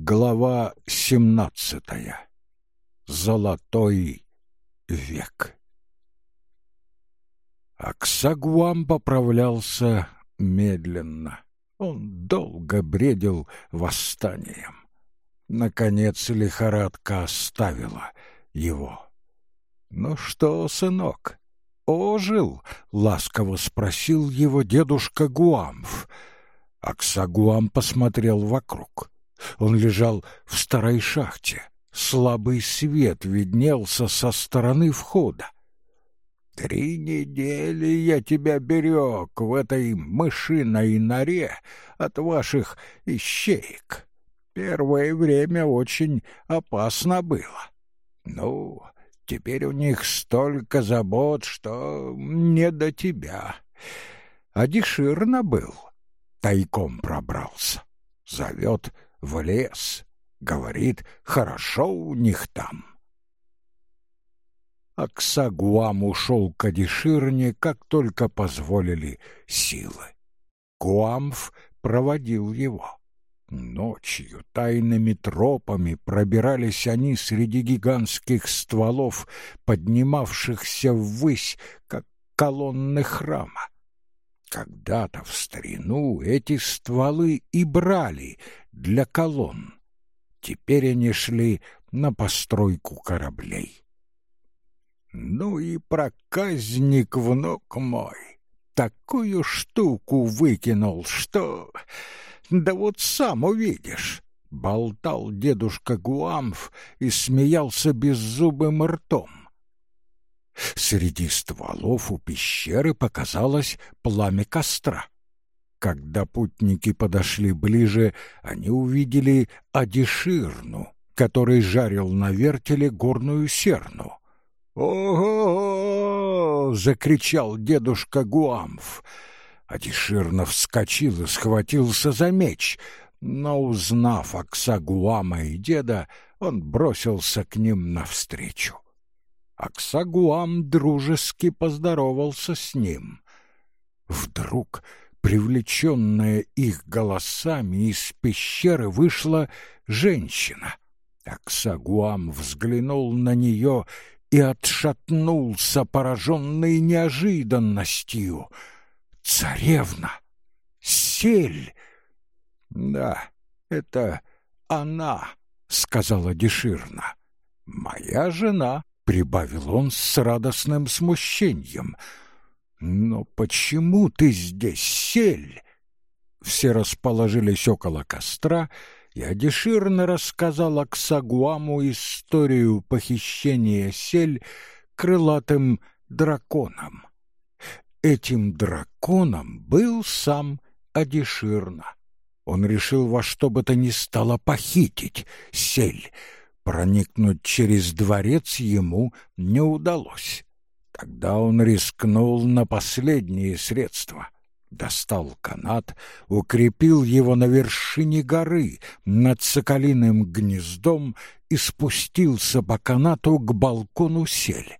Глава семнадцатая. Золотой век. Аксагуам поправлялся медленно. Он долго бредил восстанием. Наконец лихорадка оставила его. «Ну что, сынок, ожил?» — ласково спросил его дедушка Гуамф. Аксагуам посмотрел вокруг. Он лежал в старой шахте. Слабый свет виднелся со стороны входа. Три недели я тебя берег в этой мышиной норе от ваших ищеек. Первое время очень опасно было. Ну, теперь у них столько забот, что не до тебя. А Деширно был, тайком пробрался. Зовет в лес. Говорит, хорошо у них там. Аксагуам ушел к Адиширне, как только позволили силы. Куамф проводил его. Ночью тайными тропами пробирались они среди гигантских стволов, поднимавшихся ввысь, как колонны храма. Когда-то в старину эти стволы и брали для колонн. Теперь они шли на постройку кораблей. Ну и проказник, внук мой, такую штуку выкинул, что... Да вот сам увидишь. Болтал дедушка Гуамф и смеялся беззубым ртом. Среди стволов у пещеры показалось пламя костра. Когда путники подошли ближе, они увидели Адиширну, который жарил на вертеле горную серну. «Ого!» — закричал дедушка Гуамф. Адиширна вскочил и схватился за меч, но, узнав Аксагуама и деда, он бросился к ним навстречу. Аксагуам дружески поздоровался с ним. Вдруг, привлеченная их голосами, из пещеры вышла женщина. Аксагуам взглянул на нее и отшатнулся, пораженный неожиданностью. «Царевна! Сель!» «Да, это она», — сказала Деширна. «Моя жена» прибавил он с радостным смущением. Но почему ты здесь, сель? Все расположились около костра, и Адиширна рассказал Аксагуаму историю похищения сель крылатым драконом. Этим драконом был сам Адиширна. Он решил во что бы то ни стало похитить сель — Проникнуть через дворец ему не удалось. Тогда он рискнул на последние средства. Достал канат, укрепил его на вершине горы над соколиным гнездом и спустился по канату к балкону сель.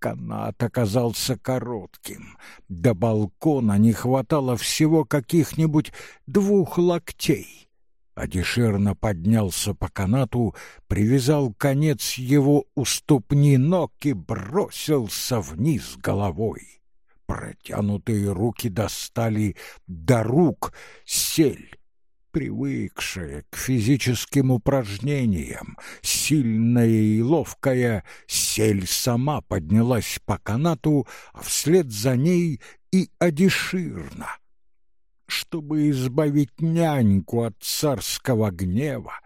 Канат оказался коротким. До балкона не хватало всего каких-нибудь двух локтей. Адишерно поднялся по канату, привязал конец его у ступни ног и бросился вниз головой. Протянутые руки достали до рук сель, привыкшая к физическим упражнениям, сильная и ловкая, сель сама поднялась по канату, а вслед за ней и Адиширна чтобы избавить няньку от царского гнева,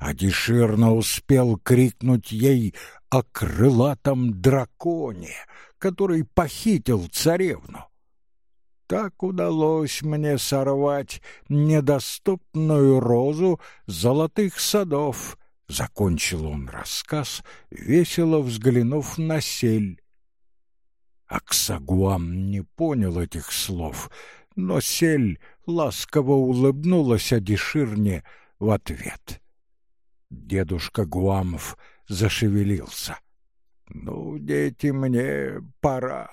Адиширно успел крикнуть ей о крылатом драконе, который похитил царевну. Так удалось мне сорвать недоступную розу золотых садов, — закончил он рассказ, весело взглянув на сель. Аксагуам не понял этих слов, но сель ласково улыбнулась Адиширне в ответ. Дедушка Гуамов зашевелился. «Ну, дети, мне пора.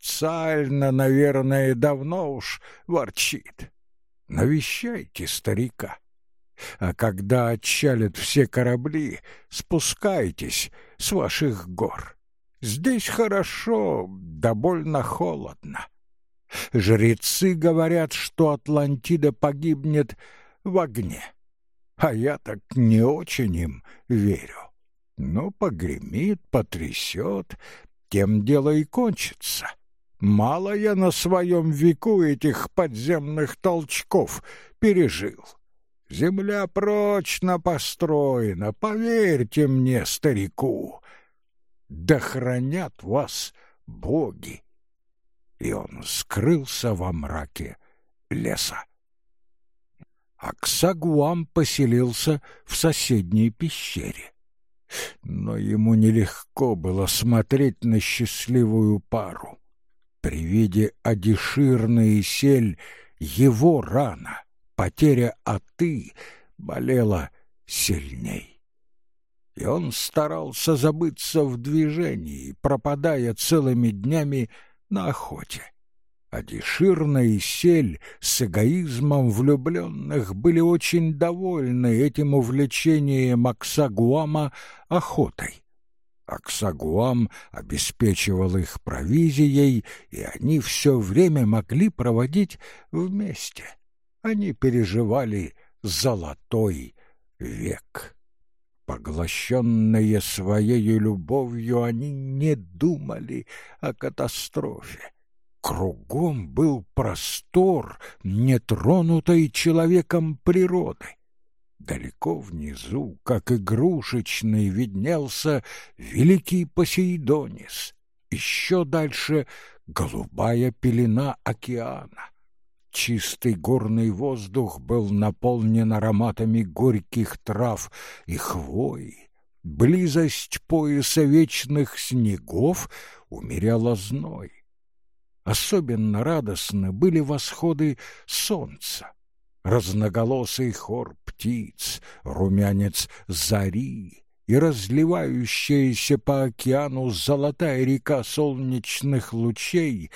Царь-на, наверное, давно уж ворчит. Навещайте старика. А когда отчалят все корабли, спускайтесь с ваших гор. Здесь хорошо, да больно холодно. Жрецы говорят, что Атлантида погибнет в огне. А я так не очень им верю. Но погремит, потрясет, тем дело и кончится. Мало я на своем веку этих подземных толчков пережил. Земля прочно построена, поверьте мне, старику. Да хранят вас боги. И он скрылся во мраке леса. Аксагуам поселился в соседней пещере. Но ему нелегко было смотреть на счастливую пару. При виде Адиширны Сель его рана, потеря Аты, болела сильней. И он старался забыться в движении, пропадая целыми днями на охоте. Адиширна и Сель с эгоизмом влюбленных были очень довольны этим увлечением Аксагуама охотой. Аксагуам обеспечивал их провизией, и они все время могли проводить вместе. Они переживали золотой век. Поглощенные своей любовью, они не думали о катастрофе. Кругом был простор, нетронутой человеком природы. Далеко внизу, как игрушечный, виднелся великий Посейдонис. Еще дальше — голубая пелена океана. Чистый горный воздух был наполнен ароматами горьких трав и хвои. Близость пояса вечных снегов умеряла зной. Особенно радостны были восходы солнца. Разноголосый хор птиц, румянец зари и разливающаяся по океану золотая река солнечных лучей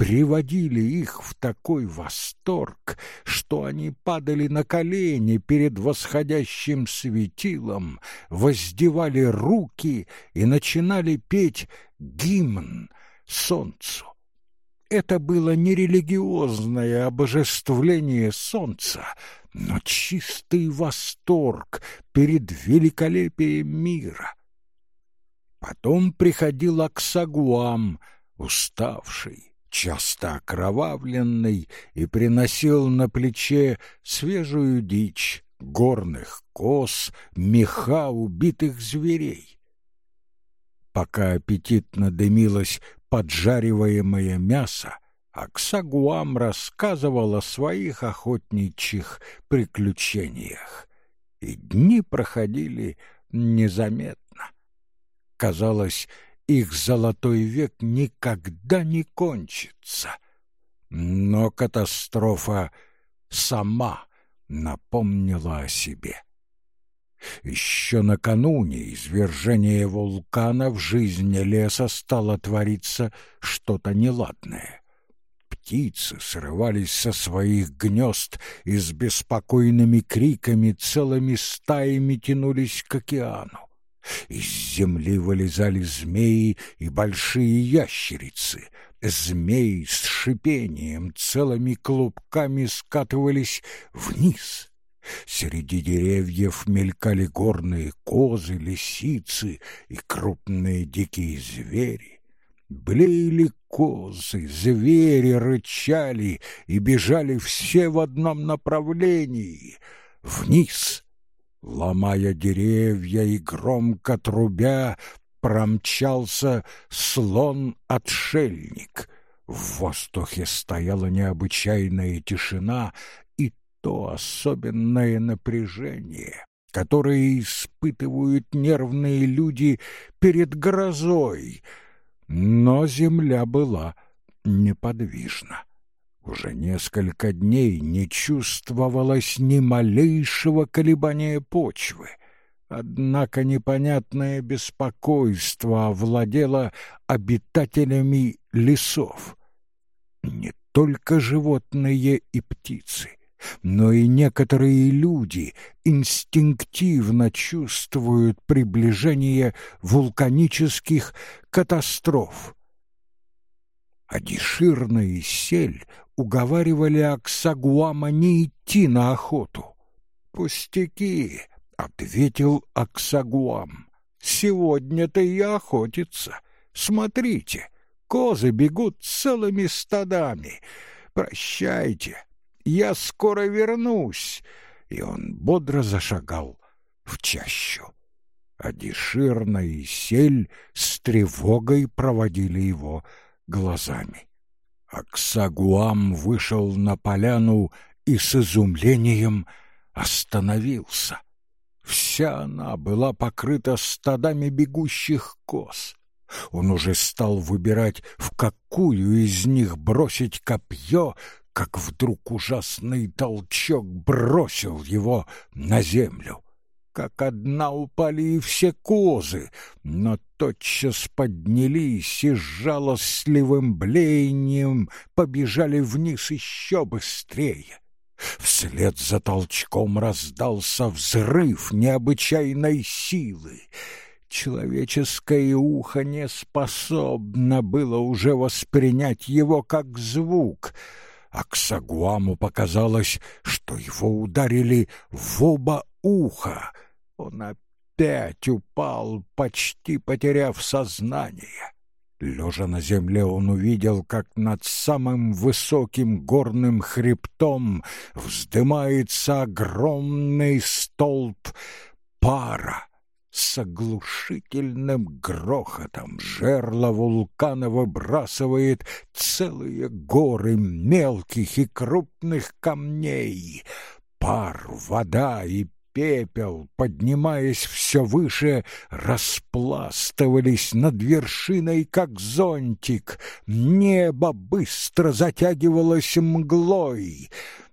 приводили их в такой восторг, что они падали на колени перед восходящим светилом, воздевали руки и начинали петь гимн солнцу. Это было не религиозное обожествление солнца, но чистый восторг перед великолепием мира. Потом приходил Аксагуам, уставший, часто окровавленный, и приносил на плече свежую дичь, горных коз, меха убитых зверей. Пока аппетитно дымилась поджариваемое мясо, Аксагуам рассказывал о своих охотничьих приключениях. И дни проходили незаметно. Казалось, их золотой век никогда не кончится. Но катастрофа сама напомнила о себе. Еще накануне извержения вулкана в жизни леса стало твориться что-то неладное. Птицы срывались со своих гнезд и с беспокойными криками целыми стаями тянулись к океану. Из земли вылезали змеи и большие ящерицы. Змеи с шипением целыми клубками скатывались вниз — Среди деревьев мелькали горные козы, лисицы и крупные дикие звери. Блеяли козы, звери рычали и бежали все в одном направлении — вниз. Ломая деревья и громко трубя, промчался слон-отшельник. В воздухе стояла необычайная тишина, то особенное напряжение, которое испытывают нервные люди перед грозой. Но земля была неподвижна. Уже несколько дней не чувствовалось ни малейшего колебания почвы. Однако непонятное беспокойство овладело обитателями лесов. Не только животные и птицы, но и некоторые люди инстинктивно чувствуют приближение вулканических катастроф. Адиширна и Сель уговаривали Аксагуама не идти на охоту. «Пустяки», — ответил Аксагуам, — «сегодня-то и охотится. Смотрите, козы бегут целыми стадами. Прощайте, я скоро вернусь!» И он бодро зашагал в чащу. А Деширна и Сель с тревогой проводили его глазами. Аксагуам вышел на поляну и с изумлением остановился. Вся она была покрыта стадами бегущих коз. Он уже стал выбирать, в какую из них бросить копье, как вдруг ужасный толчок бросил его на землю. Как одна упали и все козы, но тотчас поднялись и с жалостливым блеянием побежали вниз еще быстрее. Вслед за толчком раздался взрыв необычайной силы. Человеческое ухо не способно было уже воспринять его как звук — Аксагуаму показалось, что его ударили в оба уха. Он опять упал, почти потеряв сознание. Лежа на земле, он увидел, как над самым высоким горным хребтом вздымается огромный столб пара с оглушительным грохотом жерла вулкана выбрасывает целые горы мелких и крупных камней. Пар, вода и пепел, поднимаясь все выше, распластывались над вершиной, как зонтик. Небо быстро затягивалось мглой.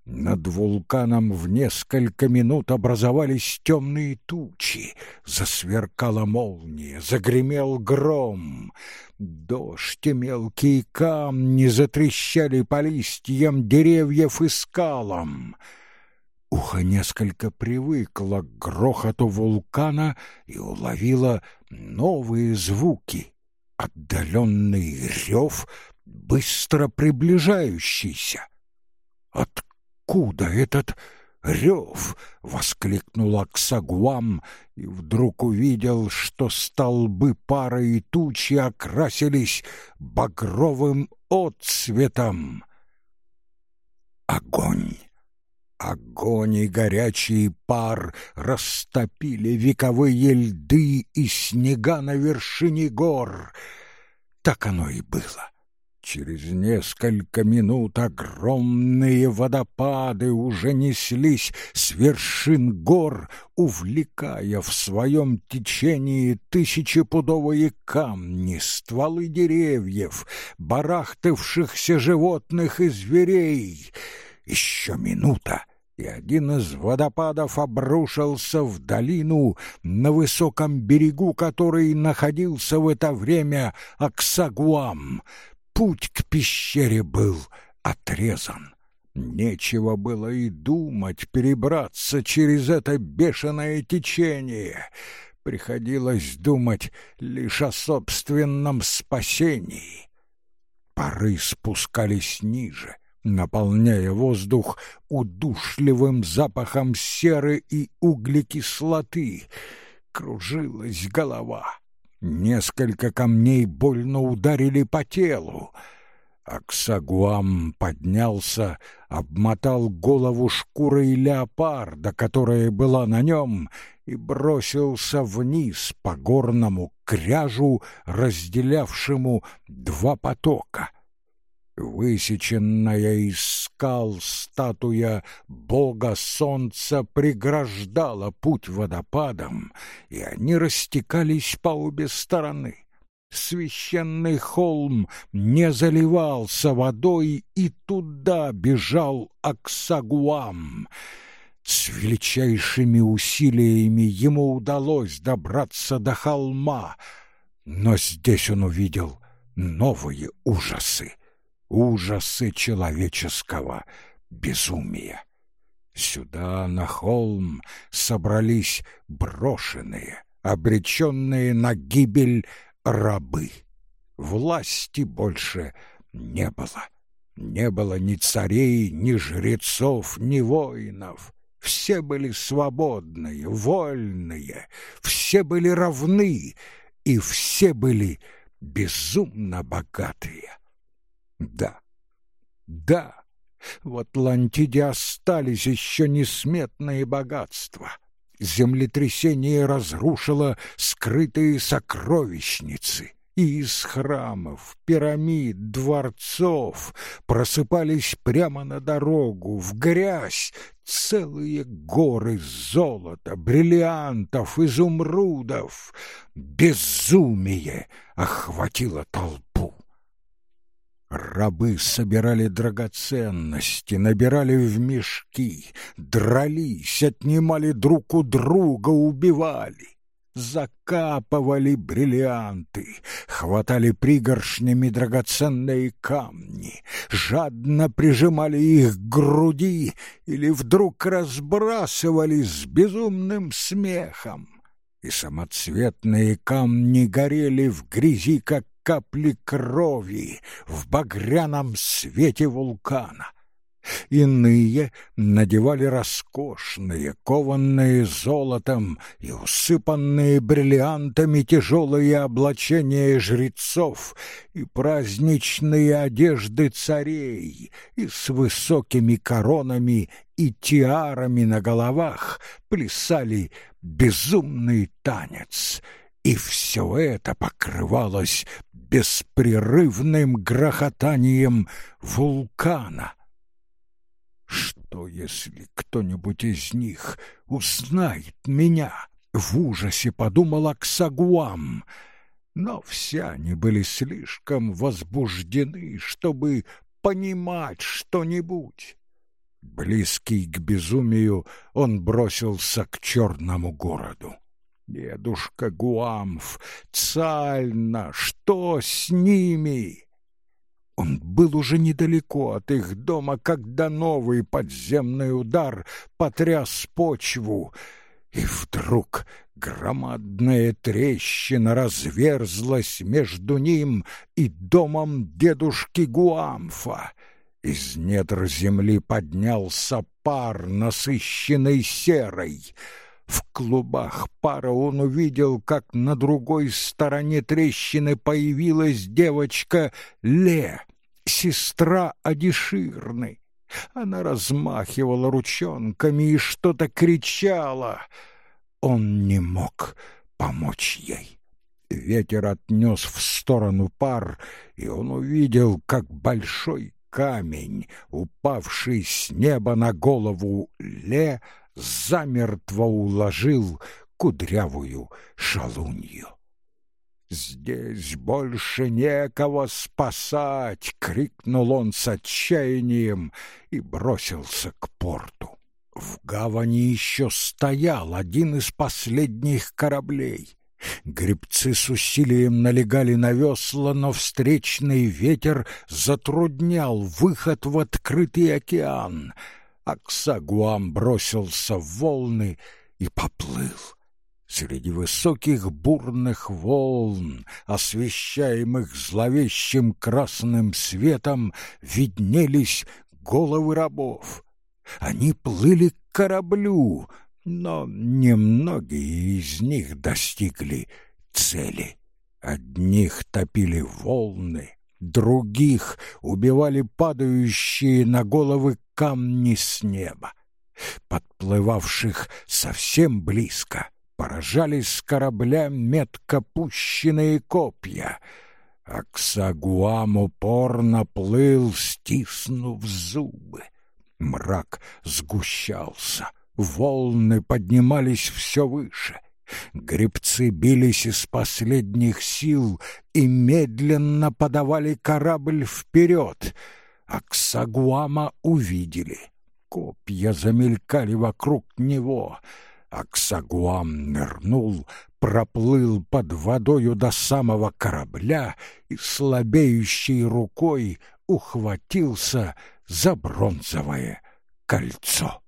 Над вулканом в несколько минут образовались темные тучи, засверкала молния, загремел гром. Дождь и мелкие камни затрещали по листьям деревьев и скалам. Ухо несколько привыкло к грохоту вулкана и уловило новые звуки. Отдаленный рев, быстро приближающийся. От откуда этот рев?» — воскликнул Аксагуам и вдруг увидел, что столбы пары и тучи окрасились багровым отцветом. Огонь! Огонь и горячий пар растопили вековые льды и снега на вершине гор. Так оно и было. Через несколько минут огромные водопады уже неслись с вершин гор, увлекая в своем течении тысячепудовые камни, стволы деревьев, барахтавшихся животных и зверей. Еще минута, и один из водопадов обрушился в долину, на высоком берегу которой находился в это время Аксагуам — Путь к пещере был отрезан. Нечего было и думать перебраться через это бешеное течение. Приходилось думать лишь о собственном спасении. Пары спускались ниже, наполняя воздух удушливым запахом серы и углекислоты. Кружилась голова. Несколько камней больно ударили по телу. Аксагуам поднялся, обмотал голову шкурой леопарда, которая была на нем, и бросился вниз по горному кряжу, разделявшему два потока. Высеченная из скал статуя бога солнца преграждала путь водопадам, и они растекались по обе стороны. Священный холм не заливался водой, и туда бежал Аксагуам. С величайшими усилиями ему удалось добраться до холма, но здесь он увидел новые ужасы ужасы человеческого безумия. Сюда, на холм, собрались брошенные, обреченные на гибель рабы. Власти больше не было. Не было ни царей, ни жрецов, ни воинов. Все были свободные, вольные, все были равны, и все были безумно богатые. Да, да, в Атлантиде остались еще несметные богатства. Землетрясение разрушило скрытые сокровищницы. И из храмов, пирамид, дворцов просыпались прямо на дорогу, в грязь, целые горы золота, бриллиантов, изумрудов. Безумие охватило толпу. Рабы собирали драгоценности, набирали в мешки, дрались, отнимали друг у друга, убивали закапывали бриллианты, хватали пригоршнями драгоценные камни, жадно прижимали их к груди или вдруг разбрасывали с безумным смехом. И самоцветные камни горели в грязи, как капли крови в багряном свете вулкана. Иные надевали роскошные, кованные золотом и усыпанные бриллиантами тяжелые облачения жрецов и праздничные одежды царей, и с высокими коронами и тиарами на головах плясали безумный танец, и все это покрывалось беспрерывным грохотанием вулкана. Что, если кто-нибудь из них узнает меня? В ужасе подумал Аксагуам. Но все они были слишком возбуждены, чтобы понимать что-нибудь. Близкий к безумию, он бросился к черному городу. Дедушка Гуамф, Цальна, что с ними? Он был уже недалеко от их дома, когда новый подземный удар потряс почву, и вдруг громадная трещина разверзлась между ним и домом дедушки Гуамфа. Из недр земли поднялся пар, насыщенный серой. В клубах пара он увидел, как на другой стороне трещины появилась девочка Ле сестра Адиширны. Она размахивала ручонками и что-то кричала. Он не мог помочь ей. Ветер отнес в сторону пар, и он увидел, как большой камень, упавший с неба на голову Ле, замертво уложил кудрявую шалунью. «Здесь больше некого спасать!» — крикнул он с отчаянием и бросился к порту. В гавани еще стоял один из последних кораблей. Гребцы с усилием налегали на весла, но встречный ветер затруднял выход в открытый океан. Аксагуам бросился в волны и поплыл. Среди высоких бурных волн, освещаемых зловещим красным светом, виднелись головы рабов. Они плыли к кораблю, но немногие из них достигли цели. Одних топили волны, других убивали падающие на головы камни с неба. Подплывавших совсем близко — поражали с корабля метко пущенные копья. Аксагуам упорно плыл, стиснув зубы. Мрак сгущался, волны поднимались все выше. Гребцы бились из последних сил и медленно подавали корабль вперед. Аксагуама увидели. Копья замелькали вокруг него — Аксагуам нырнул, проплыл под водою до самого корабля и слабеющей рукой ухватился за бронзовое кольцо.